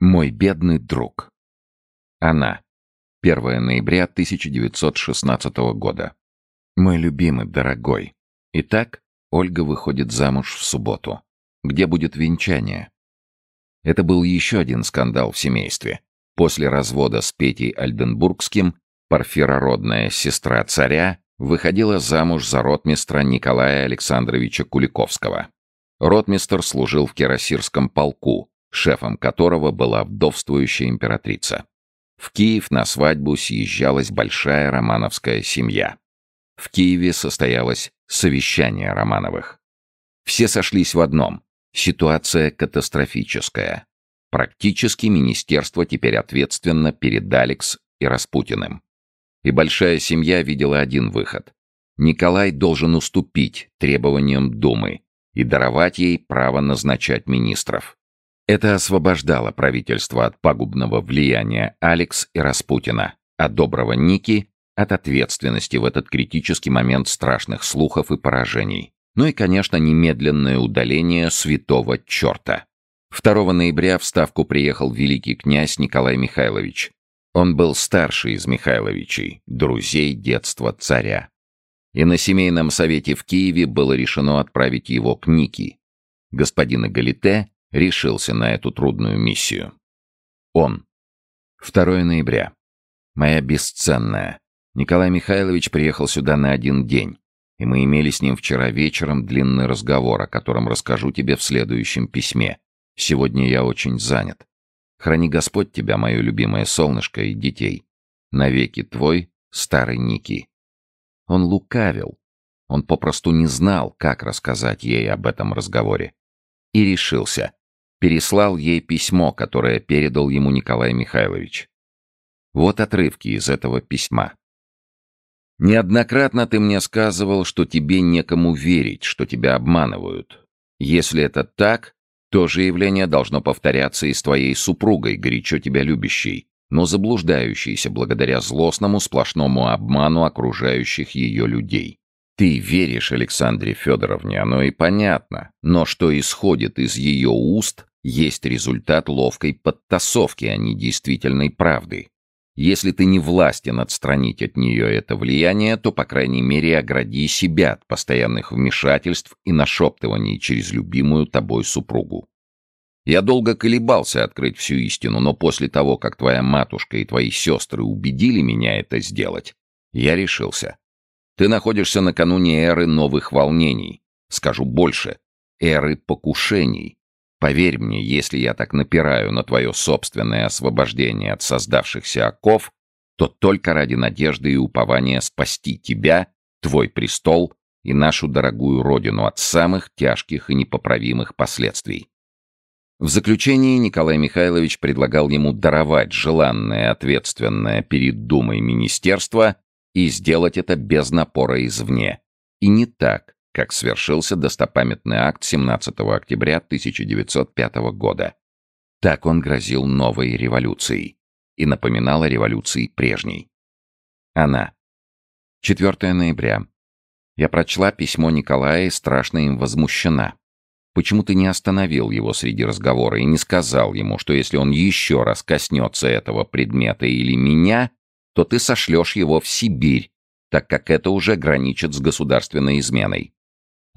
Мой бедный друг. Она. 1 ноября 1916 года. Мой любимый, дорогой. Итак, Ольга выходит замуж в субботу. Где будет венчание? Это был еще один скандал в семействе. После развода с Петей Альденбургским парфирородная сестра царя выходила замуж за ротмистра Николая Александровича Куликовского. Ротмистр служил в Кирасирском полку, шефом которого была вдовствующая императрица. В Киев на свадьбу съезжалась большая романовская семья. В Киеве состоялось совещание Романовых. Все сошлись в одном – ситуация катастрофическая. Практически министерство теперь ответственно перед Алекс и Распутиным. И большая семья видела один выход. Николай должен уступить требованиям Думы и даровать ей право назначать министров. Это освобождало правительство от пагубного влияния Алекс и Распутина, а доброго Ники от ответственности в этот критический момент страшных слухов и поражений. Ну и, конечно, немедленное удаление святого черта. 2 ноября в Ставку приехал великий князь Николай Михайлович. Он был старший из Михайловичей, друзей детства царя. И на семейном совете в Киеве было решено отправить его к Нике. Господин Эгалите решился на эту трудную миссию. Он. 2 ноября. Моя бесценная. Николай Михайлович приехал сюда на один день, и мы имели с ним вчера вечером длинный разговор, о котором расскажу тебе в следующем письме. Сегодня я очень занят. Храни Господь тебя, мое любимое солнышко и детей. Навеки твой, старый Ники. Он лукавил. Он попросту не знал, как рассказать ей об этом разговоре. И решился переслал ей письмо, которое передал ему Николай Михайлович. Вот отрывки из этого письма. «Неоднократно ты мне сказывал, что тебе некому верить, что тебя обманывают. Если это так, то же явление должно повторяться и с твоей супругой, горячо тебя любящей, но заблуждающейся благодаря злостному сплошному обману окружающих ее людей. Ты веришь Александре Федоровне, оно и понятно, но что исходит из ее уст, есть результат ловкой подтасовки, а не действительной правды. Если ты не властен отстранить от нее это влияние, то, по крайней мере, огради себя от постоянных вмешательств и нашептываний через любимую тобой супругу. Я долго колебался открыть всю истину, но после того, как твоя матушка и твои сестры убедили меня это сделать, я решился. Ты находишься накануне эры новых волнений. Скажу больше, эры покушений, Поверь мне, если я так напираю на твое собственное освобождение от создавшихся оков, то только ради надежды и упования спасти тебя, твой престол и нашу дорогую родину от самых тяжких и непоправимых последствий. В заключении Николай Михайлович предлагал ему даровать желанное ответственное перед Думой министерство и сделать это без напора извне. И не так, как свершился достопамятный акт 17 октября 1905 года. Так он грозил новой революцией и напоминал о революции прежней. Она. 4 ноября. Я прочла письмо Николая и страшно им возмущена. Почему ты не остановил его среди разговора и не сказал ему, что если он еще раз коснется этого предмета или меня, то ты сошлешь его в Сибирь, так как это уже граничит с государственной изменой.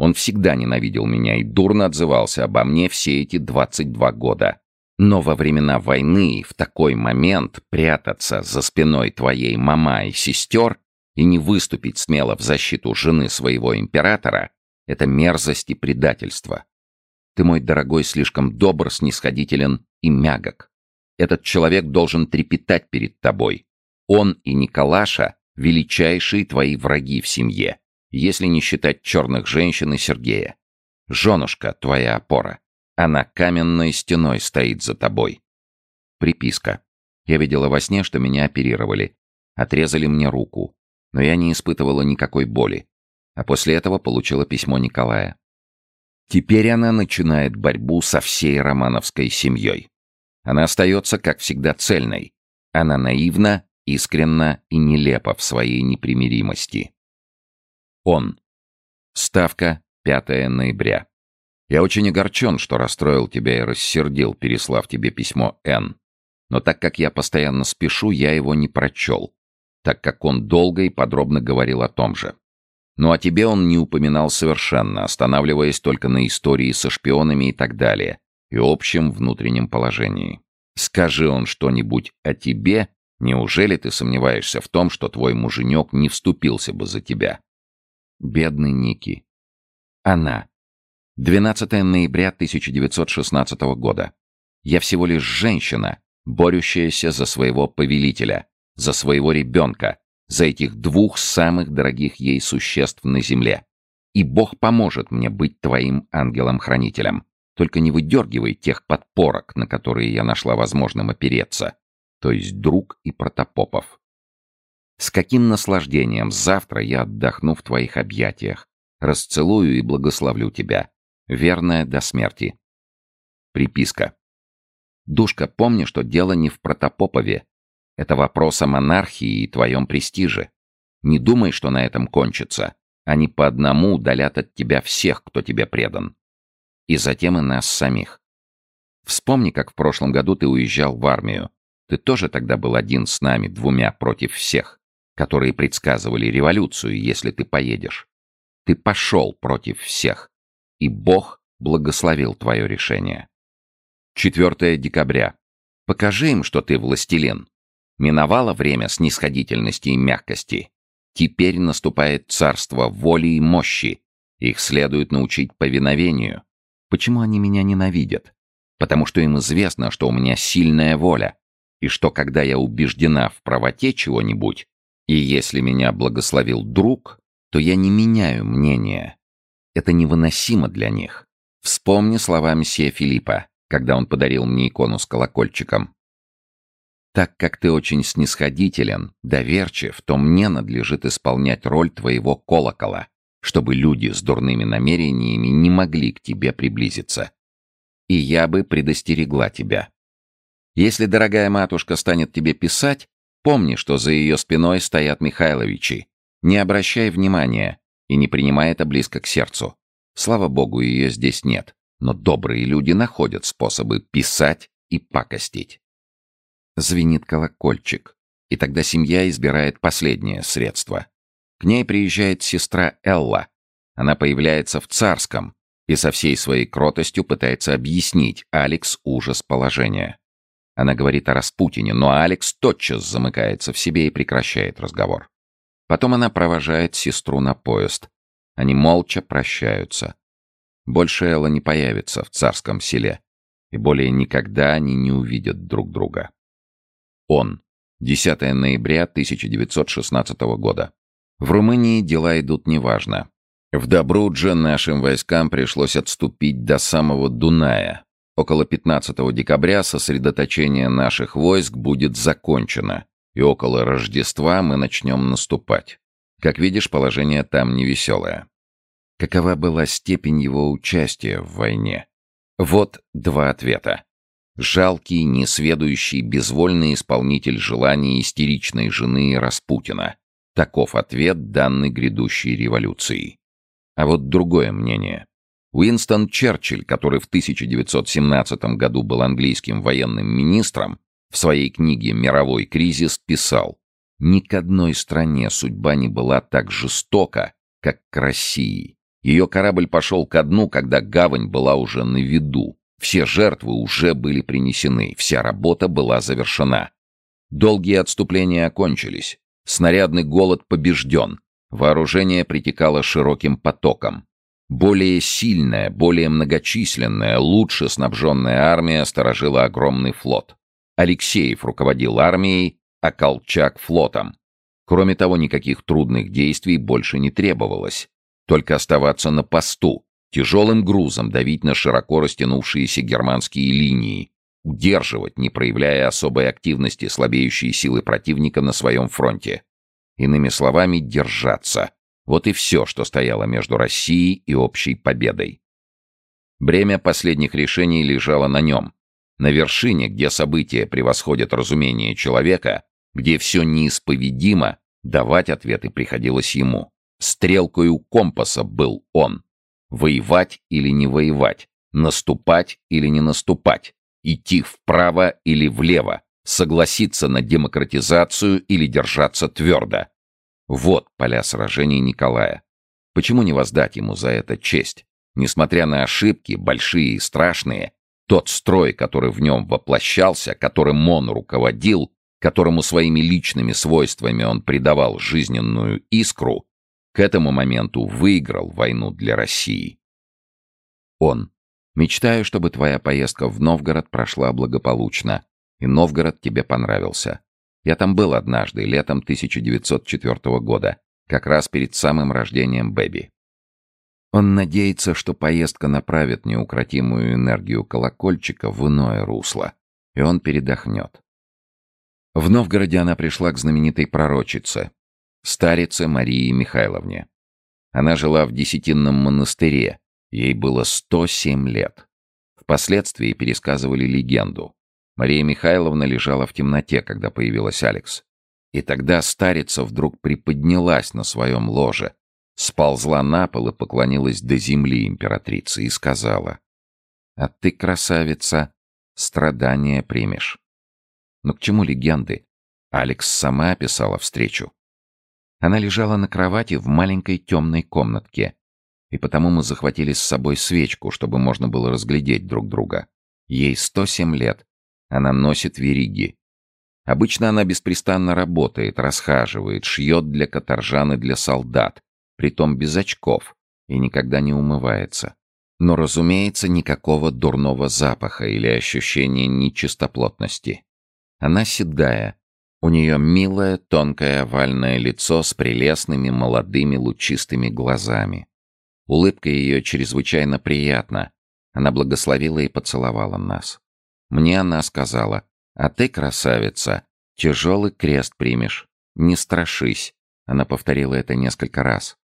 Он всегда ненавидел меня и дурно отзывался обо мне все эти 22 года. Но во времена войны в такой момент прятаться за спиной твоей мама и сестер и не выступить смело в защиту жены своего императора — это мерзость и предательство. Ты, мой дорогой, слишком добр, снисходителен и мягок. Этот человек должен трепетать перед тобой. Он и Николаша — величайшие твои враги в семье если не считать черных женщин и Сергея. Женушка, твоя опора. Она каменной стеной стоит за тобой. Приписка. Я видела во сне, что меня оперировали. Отрезали мне руку. Но я не испытывала никакой боли. А после этого получила письмо Николая. Теперь она начинает борьбу со всей романовской семьей. Она остается, как всегда, цельной. Она наивна, искренна и нелепа в своей непримиримости. Он. Ставка 5 ноября. Я очень огорчен, что расстроил тебя и рассердил, переслав тебе письмо Н. Но так как я постоянно спешу, я его не прочел, так как он долго и подробно говорил о том же. Но о тебе он не упоминал совершенно, останавливаясь только на истории со шпионами и так далее, и общем внутреннем положении. Скажи он что-нибудь о тебе, неужели ты сомневаешься в том, что твой муженек не вступился бы за тебя? Бедный Ники. Она. 12 ноября 1916 года. Я всего лишь женщина, борющаяся за своего повелителя, за своего ребенка, за этих двух самых дорогих ей существ на земле. И Бог поможет мне быть твоим ангелом-хранителем. Только не выдергивай тех подпорок, на которые я нашла возможным опереться, то есть друг и протопопов. С каким наслаждением завтра я отдохну в твоих объятиях, расцелую и благословлю тебя, верная до смерти. Приписка. Душка, помни, что дело не в протопопове. Это вопрос о монархии и твоем престиже. Не думай, что на этом кончится. Они по одному удалят от тебя всех, кто тебе предан. И затем и нас самих. Вспомни, как в прошлом году ты уезжал в армию. Ты тоже тогда был один с нами, двумя против всех, которые предсказывали революцию, если ты поедешь. Ты пошел против всех, и Бог благословил твое решение. 4 декабря. Покажи им, что ты властелин. Миновало время снисходительности и мягкости. Теперь наступает царство воли и мощи. Их следует научить повиновению. Почему они меня ненавидят? Потому что им известно, что у меня сильная воля, и что когда я убеждена в правоте чего-нибудь, и если меня благословил друг, то я не меняю мнения. Это невыносимо для них. Вспомни слова мсье Филиппа когда он подарил мне икону с колокольчиком. Так как ты очень снисходителен, доверчив, то мне надлежит исполнять роль твоего колокола, чтобы люди с дурными намерениями не могли к тебе приблизиться. И я бы предостерегла тебя. Если дорогая матушка станет тебе писать, помни, что за ее спиной стоят Михайловичи. Не обращай внимания и не принимай это близко к сердцу. Слава богу, ее здесь нет но добрые люди находят способы писать и пакостить. Звенит колокольчик, и тогда семья избирает последнее средство. К ней приезжает сестра Элла. Она появляется в Царском и со всей своей кротостью пытается объяснить Алекс ужас положения. Она говорит о Распутине, но Алекс тотчас замыкается в себе и прекращает разговор. Потом она провожает сестру на поезд. Они молча прощаются. Больше Элла не появится в царском селе, и более никогда они не увидят друг друга. Он. 10 ноября 1916 года. В Румынии дела идут неважно. В Добрудже нашим войскам пришлось отступить до самого Дуная. Около 15 декабря сосредоточение наших войск будет закончено, и около Рождества мы начнем наступать. Как видишь, положение там невеселое. Какова была степень его участия в войне? Вот два ответа. Жалкий, несведущий, безвольный исполнитель желаний истеричной жены Распутина. Таков ответ данной грядущей революции. А вот другое мнение. Уинстон Черчилль, который в 1917 году был английским военным министром, в своей книге «Мировой кризис» писал «Ни к одной стране судьба не была так жестока, как к России. Ее корабль пошел ко дну, когда гавань была уже на виду. Все жертвы уже были принесены, вся работа была завершена. Долгие отступления окончились. Снарядный голод побежден. Вооружение притекало широким потоком. Более сильная, более многочисленная, лучше снабженная армия сторожила огромный флот. Алексеев руководил армией, а Колчак — флотом. Кроме того, никаких трудных действий больше не требовалось. Только оставаться на посту, тяжелым грузом давить на широко растянувшиеся германские линии, удерживать, не проявляя особой активности, слабеющие силы противника на своем фронте. Иными словами, держаться. Вот и все, что стояло между Россией и общей победой. Бремя последних решений лежало на нем. На вершине, где события превосходят разумение человека, где все неисповедимо, давать ответы приходилось ему. Стрелкою компаса был он. Воевать или не воевать? Наступать или не наступать? Идти вправо или влево? Согласиться на демократизацию или держаться твердо? Вот поля сражений Николая. Почему не воздать ему за это честь? Несмотря на ошибки, большие и страшные, тот строй, который в нем воплощался, которым он руководил, которому своими личными свойствами он придавал жизненную искру, к этому моменту выиграл войну для России. Он. Мечтаю, чтобы твоя поездка в Новгород прошла благополучно, и Новгород тебе понравился. Я там был однажды, летом 1904 года, как раз перед самым рождением Бэби. Он надеется, что поездка направит неукротимую энергию колокольчика в иное русло, и он передохнет. В Новгороде она пришла к знаменитой пророчице, старице Марии Михайловне. Она жила в Десятинном монастыре, ей было 107 лет. Впоследствии пересказывали легенду. Мария Михайловна лежала в темноте, когда появилась Алекс. И тогда старица вдруг приподнялась на своем ложе, сползла на пол и поклонилась до земли императрице и сказала, «А ты, красавица, страдания примешь». Но к чему легенды? Алекс сама описала встречу. Она лежала на кровати в маленькой темной комнатке, и потому мы захватили с собой свечку, чтобы можно было разглядеть друг друга. Ей 107 лет. Она носит вериги. Обычно она беспрестанно работает, расхаживает, шьет для каторжан и для солдат, притом без очков, и никогда не умывается. Но, разумеется, никакого дурного запаха или ощущения нечистоплотности. Она седая. У нее милое, тонкое овальное лицо с прелестными, молодыми, лучистыми глазами. Улыбка ее чрезвычайно приятна. Она благословила и поцеловала нас. Мне она сказала, «А ты, красавица, тяжелый крест примешь. Не страшись». Она повторила это несколько раз.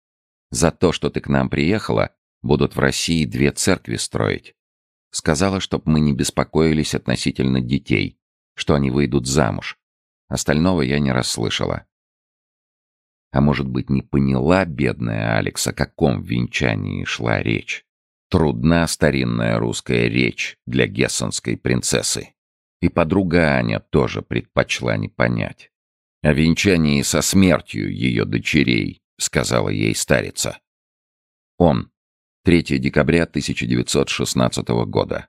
За то, что ты к нам приехала, будут в России две церкви строить. Сказала, чтоб мы не беспокоились относительно детей, что они выйдут замуж. Остального я не расслышала. А может быть, не поняла бедная Алекс, о каком венчании шла речь. Трудна старинная русская речь для гессенской принцессы. И подруга Аня тоже предпочла не понять. О венчании со смертью ее дочерей — сказала ей старица. Он. 3 декабря 1916 года.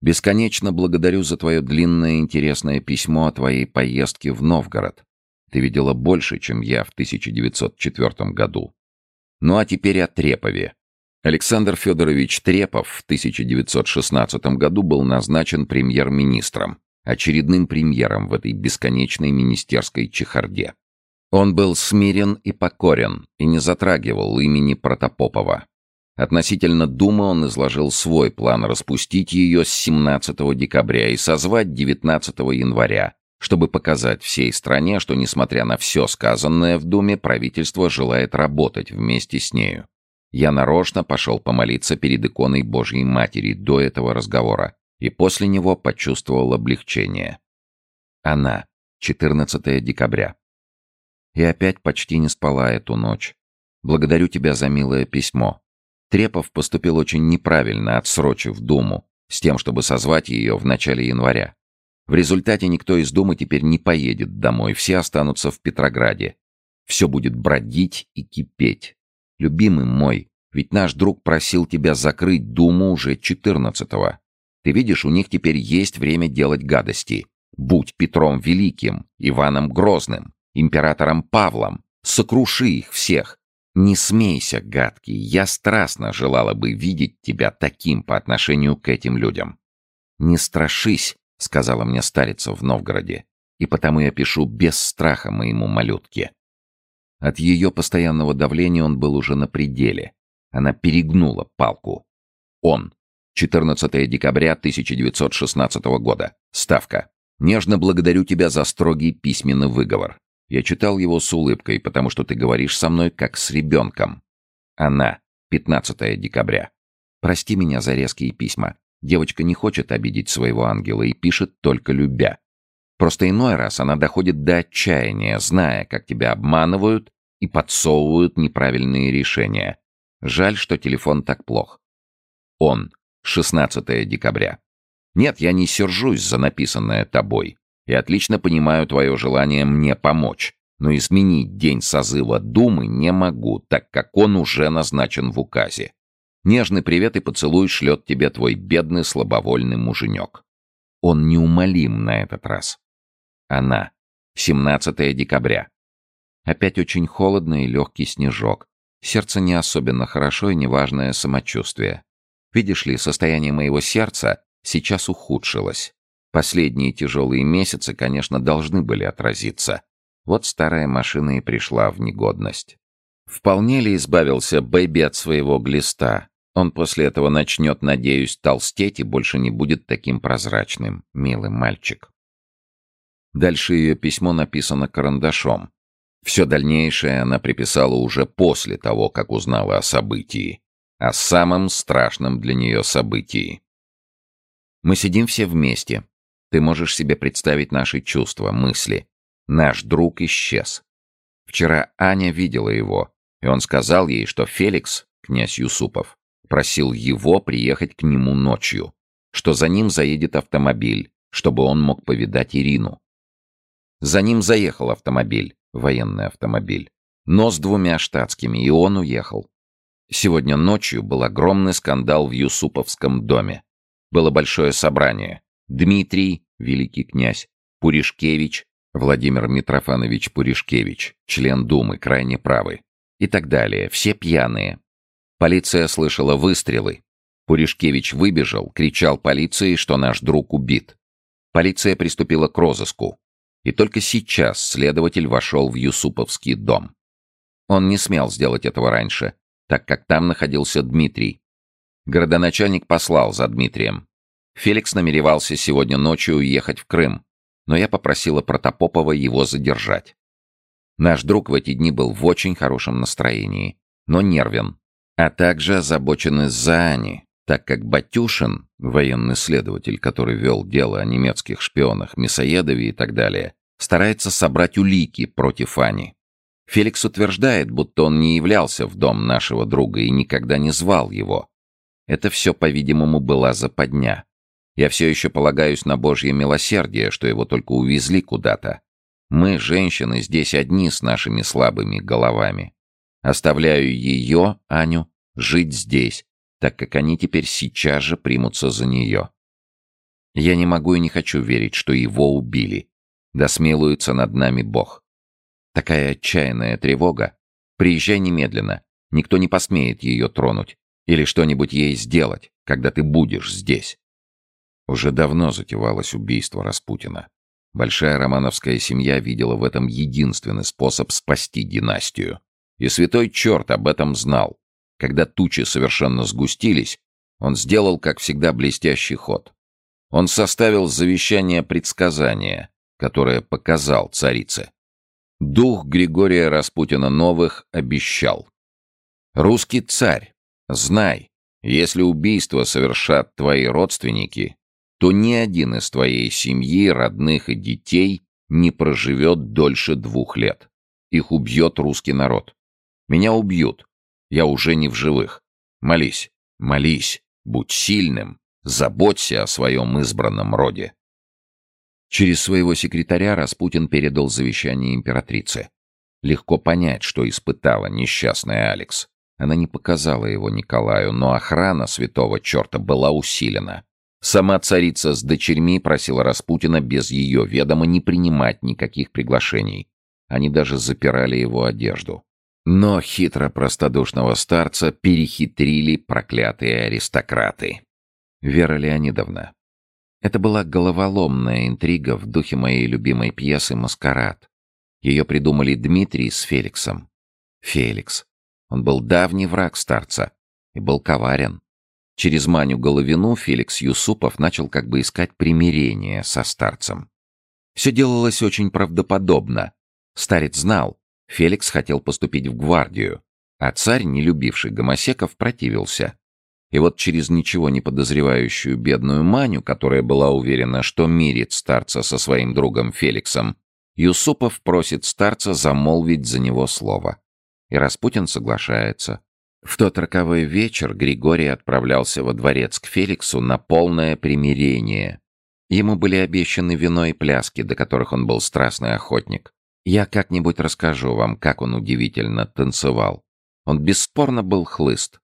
Бесконечно благодарю за твое длинное интересное письмо о твоей поездке в Новгород. Ты видела больше, чем я в 1904 году. Ну а теперь о Трепове. Александр Федорович Трепов в 1916 году был назначен премьер-министром, очередным премьером в этой бесконечной министерской чехарде. Он был смирен и покорен и не затрагивал имени Протопопова. Относительно Думы он изложил свой план распустить ее с 17 декабря и созвать 19 января, чтобы показать всей стране, что, несмотря на все сказанное в Думе, правительство желает работать вместе с нею. Я нарочно пошел помолиться перед иконой Божьей Матери до этого разговора и после него почувствовал облегчение. Она. 14 декабря. И опять почти не спала эту ночь. Благодарю тебя за милое письмо. Трепов поступил очень неправильно, отсрочив Думу, с тем, чтобы созвать ее в начале января. В результате никто из Думы теперь не поедет домой, все останутся в Петрограде. Все будет бродить и кипеть. Любимый мой, ведь наш друг просил тебя закрыть Думу уже 14-го. Ты видишь, у них теперь есть время делать гадости. Будь Петром Великим, Иваном Грозным императором Павлом. Сокруши их всех. Не смейся, гадкий, я страстно желала бы видеть тебя таким по отношению к этим людям. Не страшись, сказала мне старица в Новгороде, и потому я пишу без страха моему малютке. От ее постоянного давления он был уже на пределе. Она перегнула палку. Он. 14 декабря 1916 года. Ставка. Нежно благодарю тебя за строгий письменный выговор. Я читал его с улыбкой, потому что ты говоришь со мной как с ребенком. Она. 15 декабря. Прости меня за резкие письма. Девочка не хочет обидеть своего ангела и пишет только любя. Просто иной раз она доходит до отчаяния, зная, как тебя обманывают и подсовывают неправильные решения. Жаль, что телефон так плох. Он. 16 декабря. Нет, я не сержусь за написанное тобой и отлично понимаю твое желание мне помочь, но изменить день созыва Думы не могу, так как он уже назначен в указе. Нежный привет и поцелуй шлет тебе твой бедный слабовольный муженек. Он неумолим на этот раз. Она. 17 декабря. Опять очень холодно и легкий снежок. Сердце не особенно хорошо и неважное самочувствие. Видишь ли, состояние моего сердца сейчас ухудшилось. Последние тяжелые месяцы, конечно, должны были отразиться. Вот старая машина и пришла в негодность. Вполне ли избавился Бэби от своего глиста? Он после этого начнет, надеюсь, толстеть и больше не будет таким прозрачным, милый мальчик. Дальше ее письмо написано карандашом. Все дальнейшее она приписала уже после того, как узнала о событии. О самом страшном для нее событии. Мы сидим все вместе. Ты можешь себе представить наши чувства, мысли. Наш друг исчез. Вчера Аня видела его, и он сказал ей, что Феликс, князь Юсупов, просил его приехать к нему ночью, что за ним заедет автомобиль, чтобы он мог повидать Ирину. За ним заехал автомобиль, военный автомобиль, но с двумя штатскими, и он уехал. Сегодня ночью был огромный скандал в Юсуповском доме. Было большое собрание. Дмитрий, великий князь, Пуришкевич, Владимир Митрофанович Пуришкевич, член Думы, крайне правый, и так далее, все пьяные. Полиция слышала выстрелы. Пуришкевич выбежал, кричал полиции, что наш друг убит. Полиция приступила к розыску. И только сейчас следователь вошел в Юсуповский дом. Он не смел сделать этого раньше, так как там находился Дмитрий. Городоначальник послал за Дмитрием. Феликс намеревался сегодня ночью уехать в Крым, но я попросила Протопопова его задержать. Наш друг в эти дни был в очень хорошем настроении, но нервен, а также озабочен из-за Ани, так как Батюшин, военный следователь, который вел дело о немецких шпионах, Мясоедове и так далее, старается собрать улики против Ани. Феликс утверждает, будто он не являлся в дом нашего друга и никогда не звал его. Это все, по-видимому, была западня. Я все еще полагаюсь на Божье милосердие, что его только увезли куда-то. Мы, женщины, здесь одни с нашими слабыми головами. Оставляю ее, Аню, жить здесь, так как они теперь сейчас же примутся за нее. Я не могу и не хочу верить, что его убили. Да смилуется над нами Бог. Такая отчаянная тревога. Приезжай немедленно. Никто не посмеет ее тронуть. Или что-нибудь ей сделать, когда ты будешь здесь. Уже давно затевалось убийство Распутина. Большая романовская семья видела в этом единственный способ спасти династию. И святой черт об этом знал. Когда тучи совершенно сгустились, он сделал, как всегда, блестящий ход. Он составил завещание предсказания, которое показал царице. Дух Григория Распутина Новых обещал. «Русский царь, знай, если убийство совершат твои родственники, то ни один из твоей семьи, родных и детей не проживет дольше двух лет. Их убьет русский народ. Меня убьют. Я уже не в живых. Молись, молись, будь сильным, заботься о своем избранном роде. Через своего секретаря Распутин передал завещание императрице. Легко понять, что испытала несчастная Алекс. Она не показала его Николаю, но охрана святого черта была усилена. Сама царица с дочерьми просила Распутина без ее ведома не принимать никаких приглашений. Они даже запирали его одежду. Но хитро простодушного старца перехитрили проклятые аристократы. Вера Леонидовна. Это была головоломная интрига в духе моей любимой пьесы «Маскарад». Ее придумали Дмитрий с Феликсом. Феликс. Он был давний враг старца и был коварен. Через Маню Головину Феликс Юсупов начал как бы искать примирение со старцем. Все делалось очень правдоподобно. Старец знал, Феликс хотел поступить в гвардию, а царь, не любивший гомосеков, противился. И вот через ничего не подозревающую бедную Маню, которая была уверена, что мирит старца со своим другом Феликсом, Юсупов просит старца замолвить за него слово. И Распутин соглашается. В тот роковой вечер Григорий отправлялся во дворец к Феликсу на полное примирение. Ему были обещаны вино и пляски, до которых он был страстный охотник. Я как-нибудь расскажу вам, как он удивительно танцевал. Он бесспорно был хлыст.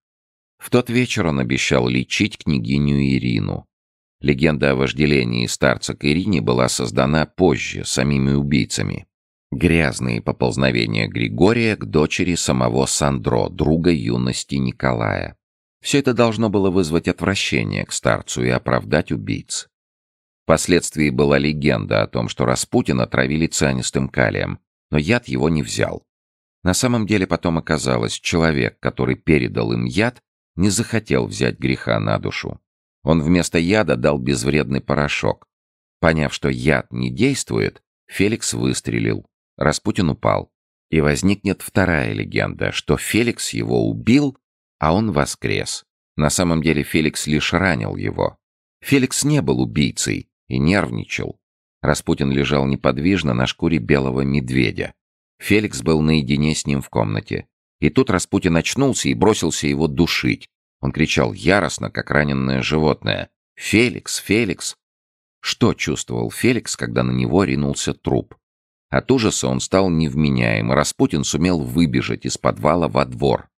В тот вечер он обещал лечить княгиню Ирину. Легенда о вожделении старца к Ирине была создана позже, самими убийцами. Грязные поползновения Григория к дочери самого Сандро, друга юности Николая. Все это должно было вызвать отвращение к старцу и оправдать убийц. Впоследствии была легенда о том, что Распутина травили цианистым калием, но яд его не взял. На самом деле потом оказалось, человек, который передал им яд, не захотел взять греха на душу. Он вместо яда дал безвредный порошок. Поняв, что яд не действует, Феликс выстрелил. Распутин упал. И возникнет вторая легенда, что Феликс его убил, а он воскрес. На самом деле Феликс лишь ранил его. Феликс не был убийцей и нервничал. Распутин лежал неподвижно на шкуре белого медведя. Феликс был наедине с ним в комнате. И тут Распутин очнулся и бросился его душить. Он кричал яростно, как раненое животное. «Феликс! Феликс!» Что чувствовал Феликс, когда на него ринулся труп? От ужаса он стал невменяем, и Распутин сумел выбежать из подвала во двор.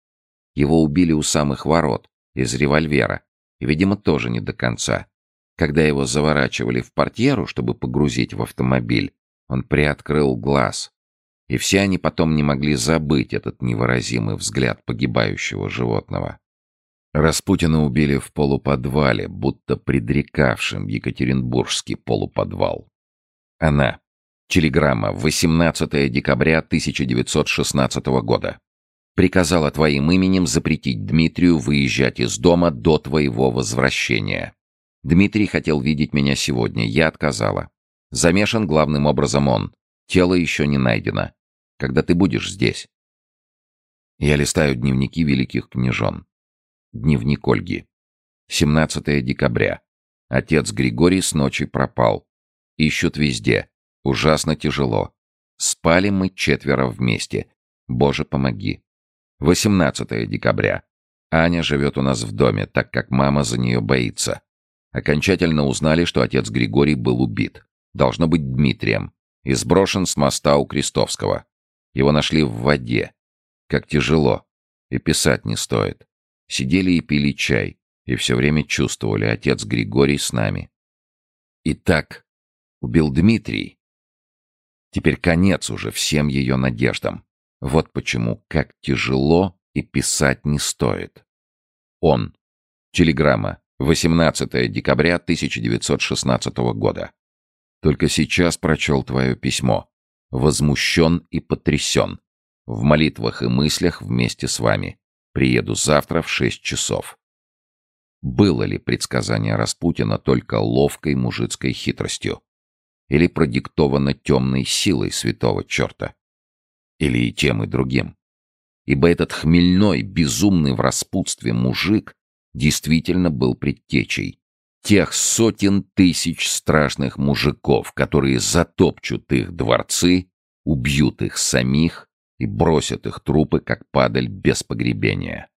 Его убили у самых ворот, из револьвера, и, видимо, тоже не до конца. Когда его заворачивали в портьеру, чтобы погрузить в автомобиль, он приоткрыл глаз. И все они потом не могли забыть этот невыразимый взгляд погибающего животного. Распутина убили в полуподвале, будто предрекавшим Екатеринбургский полуподвал. Она, Телеграмма 18 декабря 1916 года. Приказала твоим именем запретить Дмитрию выезжать из дома до твоего возвращения. Дмитрий хотел видеть меня сегодня, я отказала. Замешан главным образом он. Тело еще не найдено. Когда ты будешь здесь? Я листаю дневники великих княжон. Дневник Ольги. 17 декабря. Отец Григорий с ночи пропал. Ищут везде. Ужасно тяжело. Спали мы четверо вместе. Боже, помоги. 18 декабря. Аня живет у нас в доме, так как мама за нее боится. Окончательно узнали, что отец Григорий был убит. Должно быть Дмитрием. И сброшен с моста у Крестовского. Его нашли в воде. Как тяжело. И писать не стоит. Сидели и пили чай. И все время чувствовали, отец Григорий с нами. Итак, убил Дмитрий. Теперь конец уже всем ее надеждам. Вот почему как тяжело и писать не стоит. Он. Телеграмма. 18 декабря 1916 года. Только сейчас прочел твое письмо. Возмущен и потрясен. В молитвах и мыслях вместе с вами. Приеду завтра в 6 часов. Было ли предсказание Распутина только ловкой мужицкой хитростью? или продиктовано темной силой святого черта. Или и тем, и другим. Ибо этот хмельной, безумный в распутстве мужик действительно был предтечей тех сотен тысяч страшных мужиков, которые затопчут их дворцы, убьют их самих и бросят их трупы, как падаль без погребения.